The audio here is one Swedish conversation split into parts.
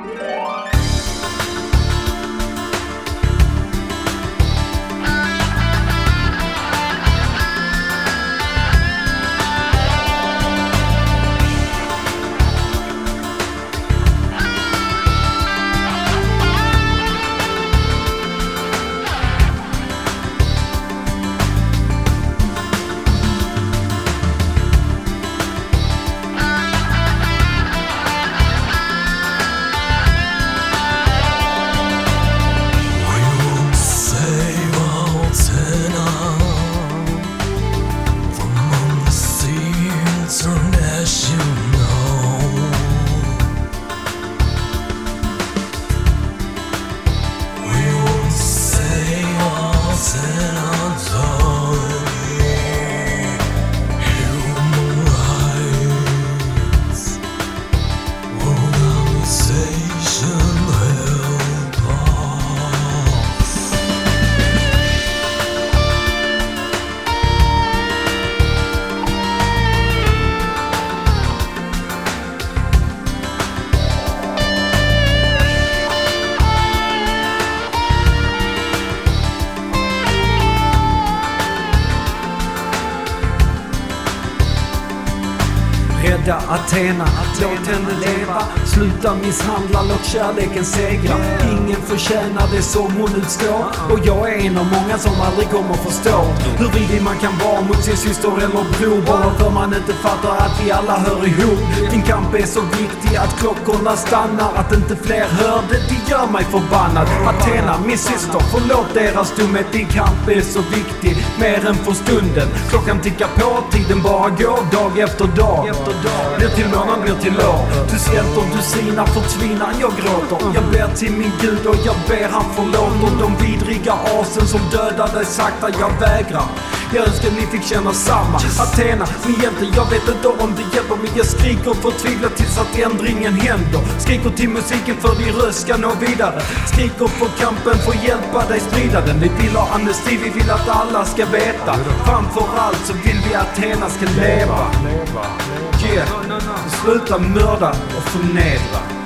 Música Rädda Athena, låt henne leva. Sluta misshandla, låt kärleken segra. Ingen förtjänar det som hon utstår. Och jag är en av många som aldrig kommer förstå hur vidrig man kan vara mot sin syster eller bror. Bara för man inte fattar att vi alla hör ihop. Din kamp är så viktig att klockorna stannar. Att inte fler hör det, det gör mig förbannad. Athena, min syster, förlåt deras dumhet. Din kamp är så viktig, mer än för stunden. Klockan tickar på, tiden bara går dag efter dag. Blir till månen, blir till år. Du svälter, du sinar, förtvinar, jag gråter. Jag ber till min gud och jag ber han förlåter de vidriga asen som dödar dig sakta. Jag vägrar. Jag önskar ni fick känna samma. Athena, min hjälte, jag vet inte om det hjälper men jag skriker förtvivlat tills att ändringen händer. Skriker till musiken för din röst ska nå vidare. Skriker för kampen för att hjälpa dig sprida den. Vi vill ha amnesti, vi vill att alla ska veta. Framför allt så vill vi att Athena ska leva. Yeah. Så Sluta mörda och förnedra.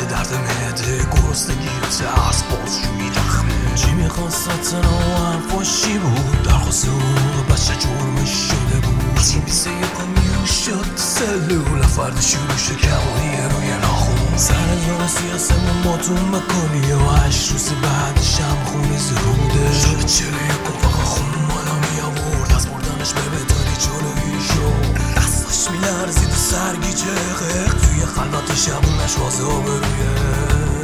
بعد درد معده گرسنگی و ترس بازجویی دخمه چی می‌خواست آتنا و حرفاشی بود؟ درخواست حقوق بچه جرمش شده بود. تیم بیسه کامیون شد سلول فرد شروع شکمانی روی ناخون. سر زار سیاسمون باتون بکنی و هشت روز بعدش هم خونه زروده شب چلو یک Bismillah, rızıdı sergicek Tüye kalbatışa bu meşvazı obrüye